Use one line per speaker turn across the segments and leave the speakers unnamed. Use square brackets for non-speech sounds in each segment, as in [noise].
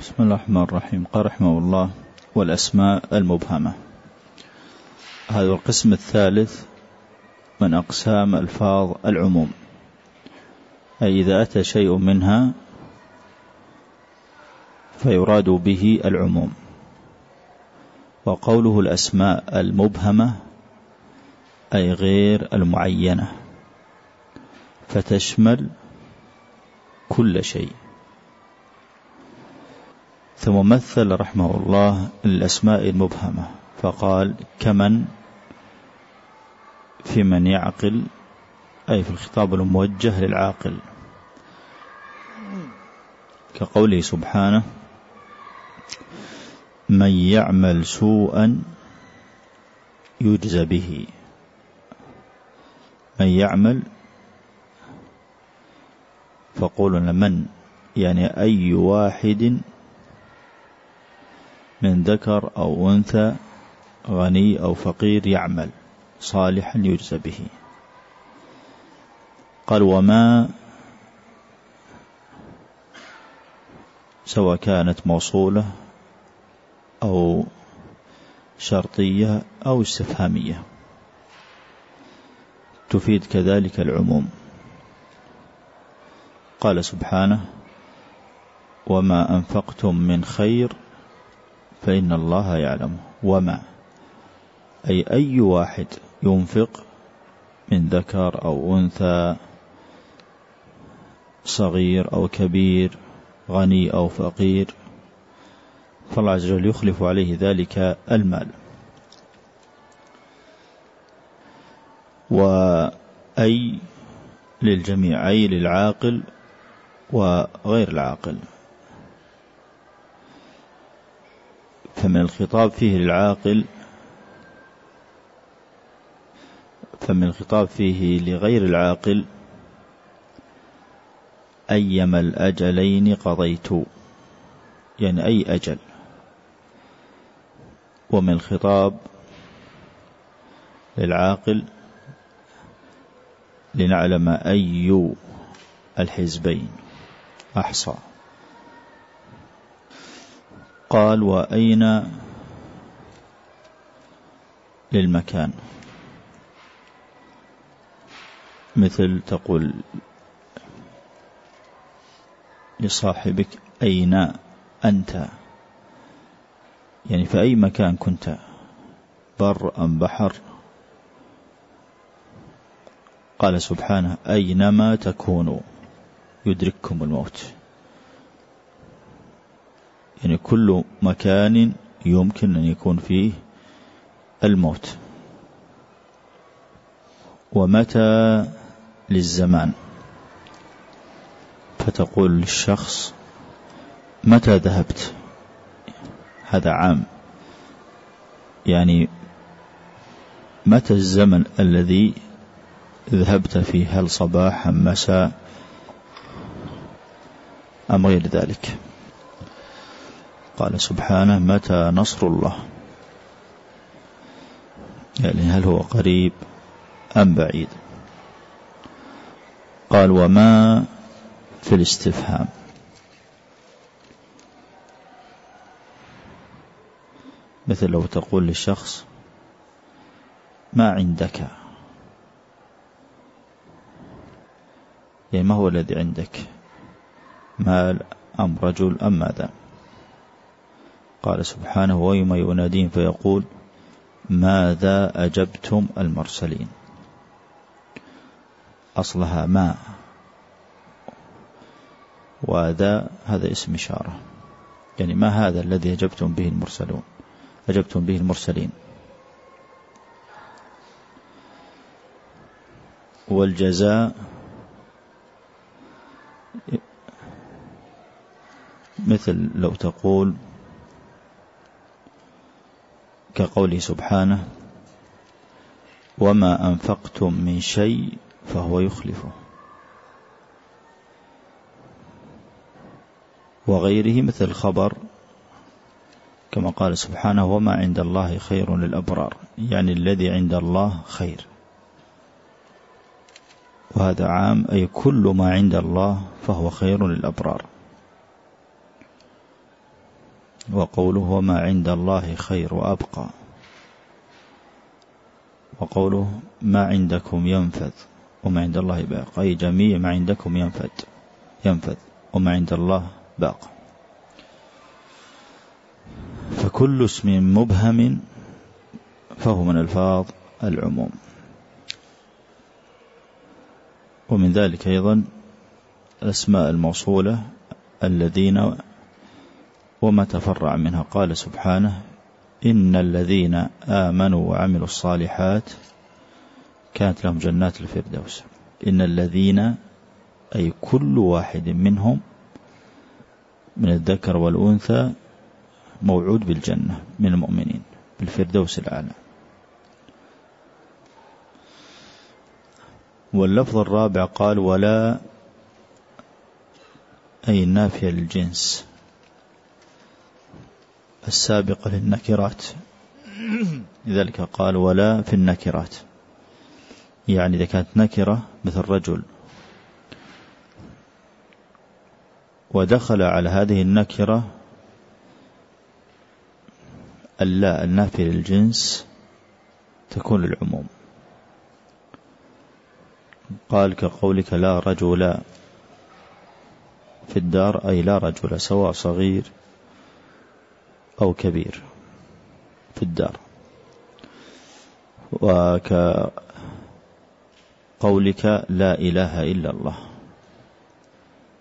بسم الله الرحمن الرحيم قال رحمه الله والأسماء المبهمة هذا القسم الثالث من أقسام ألفاظ العموم أي إذا أتى شيء منها فيراد به العموم وقوله الأسماء المبهمة أي غير المعينة فتشمل كل شيء ثم مثل رحمه الله الأسماء المبهمة فقال كمن؟ في من يعقل؟ أي في الخطاب الموجه للعاقل. كقوله سبحانه من يعمل سوءا يجزى به. من يعمل؟ فقولنا من؟ يعني أي واحد من ذكر أو أنثى غني أو فقير يعمل صالحا يجزى به. قال وما سواء كانت موصولة أو شرطية أو استفهامية. تفيد كذلك العموم. قال سبحانه وما أنفقتم من خير فإن الله يعلمه وما. أي أي واحد ينفق من ذكر أو أنثى صغير أو كبير غني أو فقير فالله عز وجل يخلف عليه ذلك المال. وأي للجميع أي للعاقل وغير العاقل. فمن الخطاب فيه للعاقل فمن الخطاب فيه لغير العاقل أيما الأجلين قضيت يعني أي أجل. ومن الخطاب للعاقل لنعلم أي الحزبين أحصى. قال وأين للمكان؟ مثل تقول لصاحبك أين أنت؟ يعني في أي مكان كنت بر أم بحر؟ قال سبحانه أينما تكونوا يدرككم الموت. يعني كل مكان يمكن أن يكون فيه الموت. ومتى للزمان؟ فتقول للشخص متى ذهبت؟ هذا عام. يعني متى الزمن الذي ذهبت فيه؟ هل صباح أم مساء أم غير ذلك؟ قال سبحانه متى نصر الله؟ يعني هل هو قريب أم بعيد؟ قال وما في الاستفهام. مثل لو تقول للشخص ما عندك؟ يعني ما هو الذي عندك؟ مال أم رجل أم ماذا؟ قال سبحانه ويوم يناديهم فيقول ماذا أجبتم المرسلين؟ أصلها ما. وذا هذا اسم إشارة. يعني ما هذا الذي أجبتم به المرسلون؟ أجبتم به المرسلين. والجزاء مثل لو تقول كقوله سبحانه وما أنفقتم من شيء فهو يخلفه. وغيره مثل الخبر كما قال سبحانه وما عند الله خير للأبرار. يعني الذي عند الله خير. وهذا عام أي كل ما عند الله فهو خير للأبرار. وقوله وما عند الله خير وأبقى وقوله ما عندكم ينفذ وما عند الله باق أي جميع ما عندكم ينفذ ينفذ وما عند الله باق فكل اسم مبهم فهو من ألفاظ العموم. ومن ذلك أيضا الأسماء الموصولة الذين وما تفرع منها. قال سبحانه إن الذين آمنوا وعملوا الصالحات كانت لهم جنات الفردوس. إن الذين أي كل واحد منهم من الذكر والأنثى موعود بالجنة من المؤمنين بالفردوس الأعلى. واللفظ الرابع قال ولا أي النافية للجنس. السابقة للنكرات. لذلك قال ولا في النكرات. يعني إذا كانت نكرة مثل رجل. ودخل على هذه النكرة اللا النافية للجنس تكون للعموم. قال كقولك لا رجل في الدار أي لا رجل سواء صغير أو كبير في الدار. وكقولك لا إله إلا الله.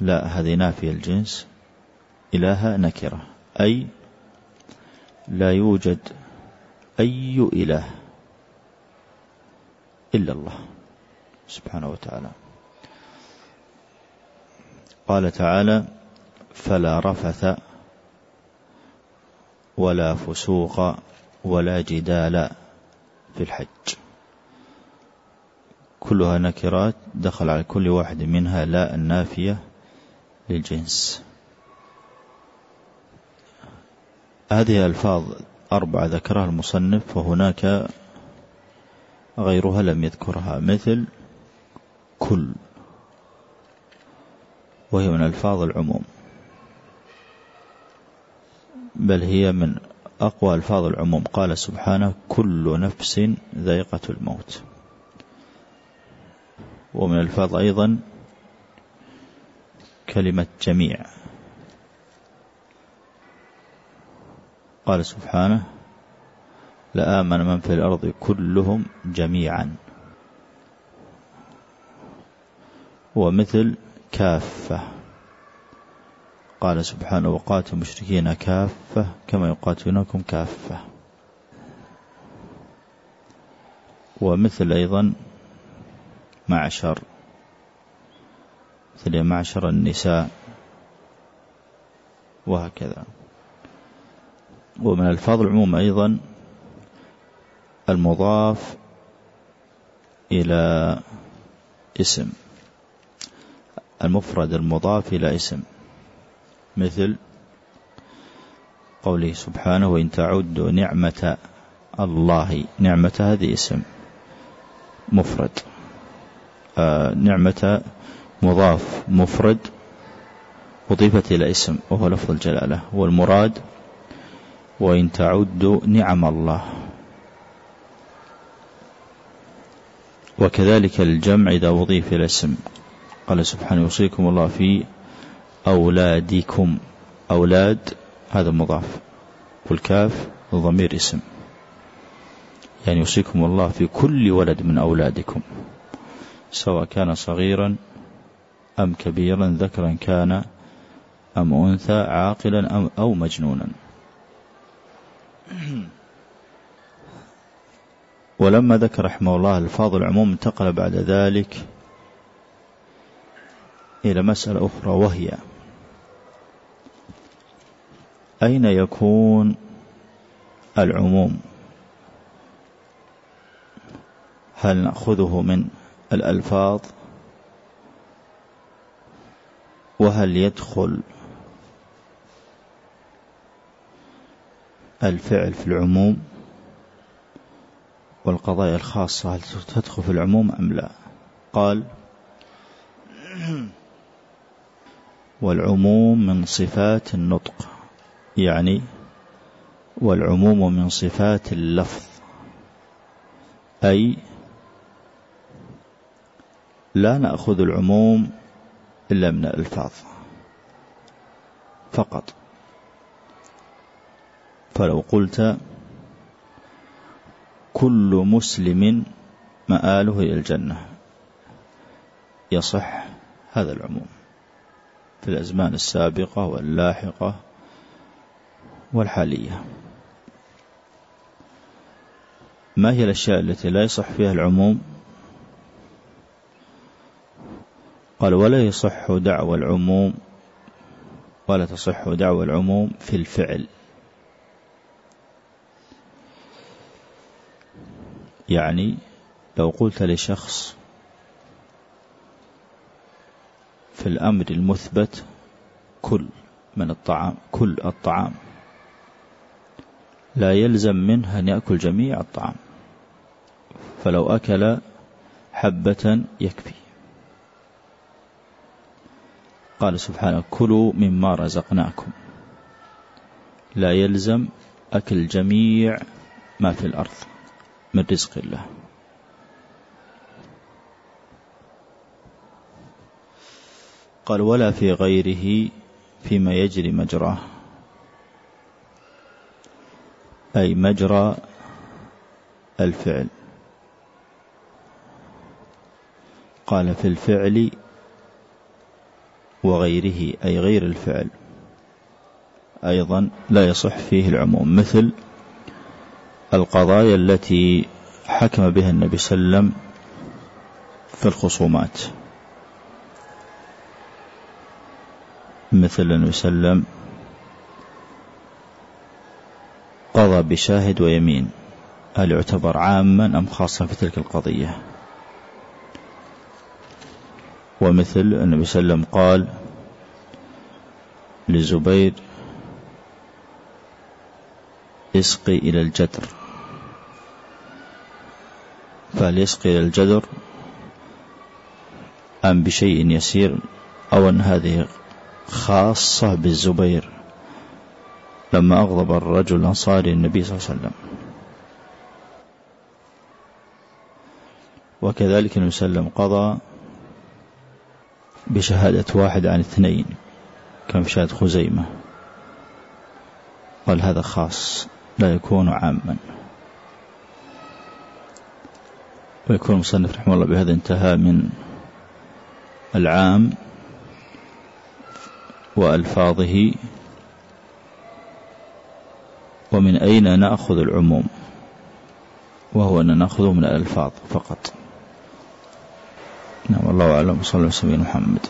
لا هذه نافية الجنس. إله نكرة. أي لا يوجد أي إله إلا الله سبحانه وتعالى. قال تعالى فلا رفث ولا فسوق ولا جدال في الحج. كلها نكرات دخل على كل واحد منها لا النافية للجنس. هذه الألفاظ أربعة ذكرها المصنف وهناك غيرها لم يذكرها مثل كل. وهي من ألفاظ العموم. بل هي من أقوى ألفاظ العموم. قال سبحانه كل نفس ذائقة الموت. ومن الفاظ أيضا كلمة جميع. قال سبحانه لآمن من في الأرض كلهم جميعا. ومثل كافة. قال سبحانه وقاتل المشركين كافة كما يقاتلونكم كافة. ومثل أيضا معشر مثل معشر النساء وهكذا. ومن الفاظ العموم أيضا المضاف إلى اسم المفرد المضاف إلى اسم. مثل قوله سبحانه وإن تعدوا نعمة الله. نعمة هذه اسم مفرد. آه نعمة مضاف مفرد أضيفت إلى اسم وهو لفظ الجلالة. والمراد وإن تعدوا نعم الله. وكذلك الجمع إذا أضيف إلى اسم. قال سبحانه يوصيكم الله في أولادكم. أولاد هذا مضاف. والكاف ضمير اسم. يعني يوصيكم الله في كل ولد من أولادكم سواء كان صغيرا أم كبيرا ذكرا كان أم أنثى عاقلا أم أو مجنونا. ولما ذكر رحمه الله الفاظ العموم انتقل بعد ذلك إلى مسألة أخرى وهي أين يكون العموم؟ هل نأخذه من الألفاظ؟ وهل يدخل الفعل في العموم؟ والقضايا الخاصة هل تدخل في العموم أم لا؟ قال [clears throat] والعموم من صفات النطق. يعني والعموم من صفات اللفظ أي لا نأخذ العموم إلا من الألفاظ فقط. فلو قلت كل مسلم مآله إلى الجنة يصح هذا العموم في الأزمان السابقة واللاحقة. والحالية. ما هي الأشياء التي لا يصح فيها العموم؟ قال ولا يصح دعوى العموم ولا تصح دعوى العموم في الفعل. يعني لو قلت لشخص في الأمر المثبت كل من الطعام كل الطعام لا يلزم منه أن يأكل جميع الطعام. فلو أكل حبة يكفي. قال سبحانه كلوا مما رزقناكم. لا يلزم أكل جميع ما في الأرض من رزق الله. قال ولا في غيره فيما يجري مجراه. أي مجرى الفعل. قال في الفعل وغيره أي غير الفعل. أيضا لا يصح فيه العموم مثل القضايا التي حكم بها النبي صلى الله عليه وسلم في الخصومات. مثل النبي صلى الله عليه وسلم قضى بشاهد ويمين. هل يعتبر عاما أم خاصا في تلك القضية؟ ومثل النبي صلى الله عليه وسلم قال لزبير اسقي إلى الجدر. فهل يسقي إلى الجدر أم بشيء يسير؟ أو أن هذه خاصة بالزبير؟ لما أغضب الرجل الأنصاري النبي صلى الله عليه وسلم. وكذلك النبي صلى الله عليه وسلم قضى بشهادة واحد عن اثنين كان في شهادة خزيمة. قال هذا خاص لا يكون عاما. ويكون المصنف رحمه الله بهذا انتهى من العام وألفاظه. ومن أين نأخذ العموم؟ وهو أن نأخذه من الألفاظ فقط. نعم والله أعلم. صلى الله عليه وسلم محمد.